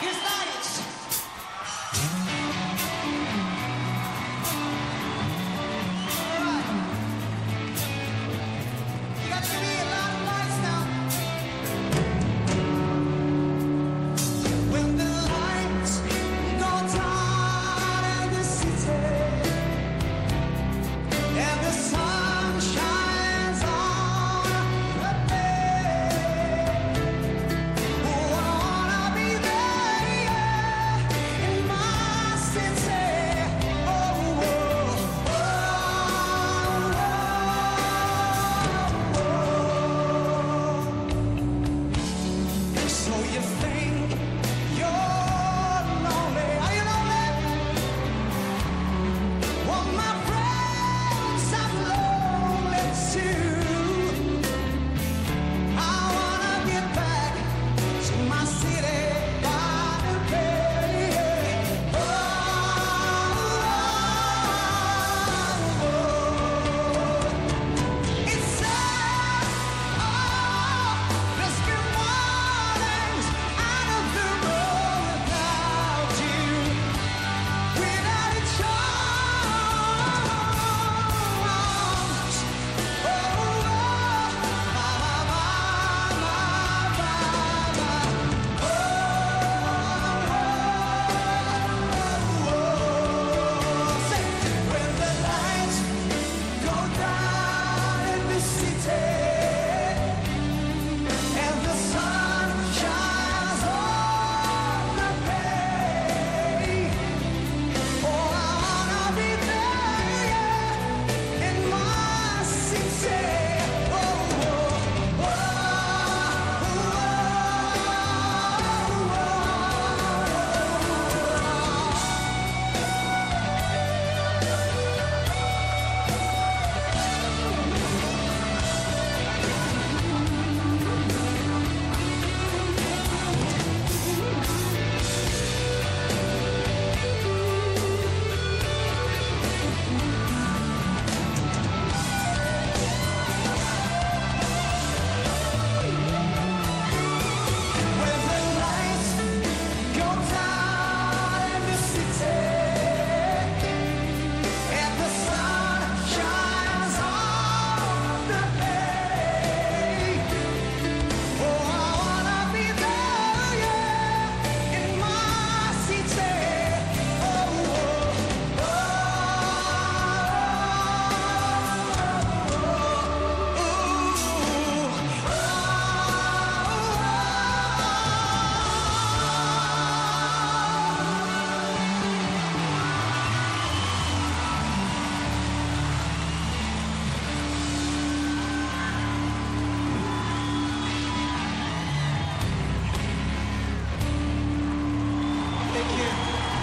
Here's Lights.